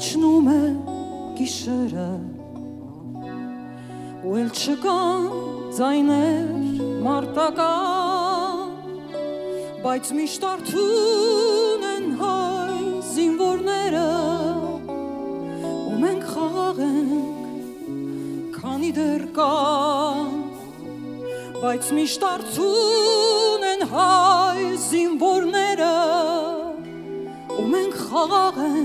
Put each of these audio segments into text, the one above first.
Իջնում է գիշերը ու էլ չկան ձայներ մարտական բայց միշտ արթուն են հայ զինվորները ու մենք խաղաղ ենք քանի դեռ կան բայց միշտ արթուն են հայ զինվորները ու մենք խաղաղ ենք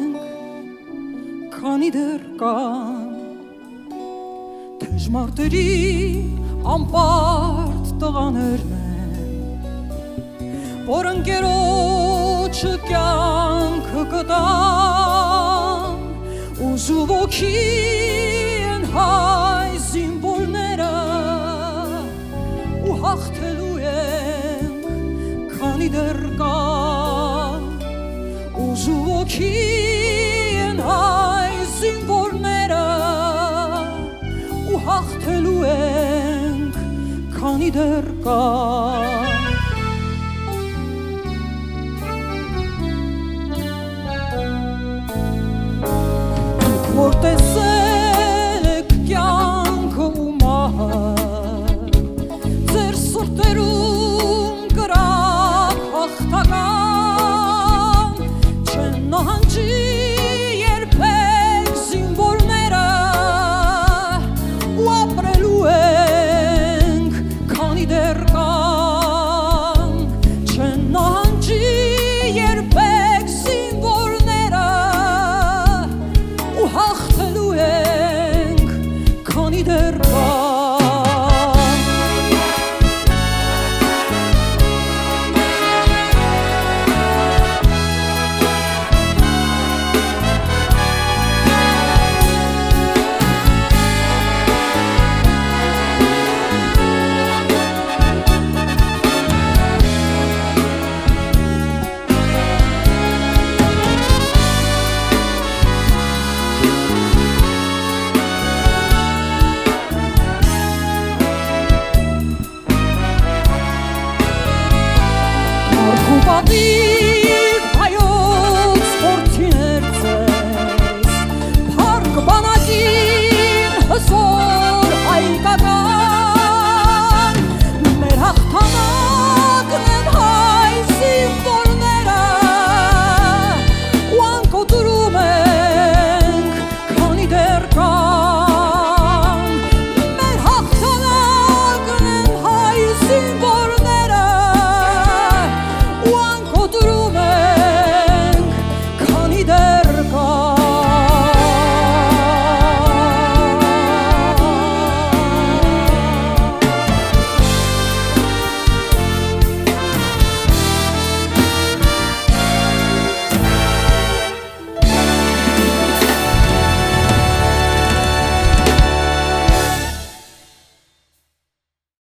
քանի դեռ կան Թեժմարտերի ամպարտ տղաներն են որ ընկերոջը կյանքը կտան ուզու ոգի են հայ զինվորները ու հաղթելու ենք քանի դեռ կան ուզու ոգի հաղթելու ենք քանի դեռ կան be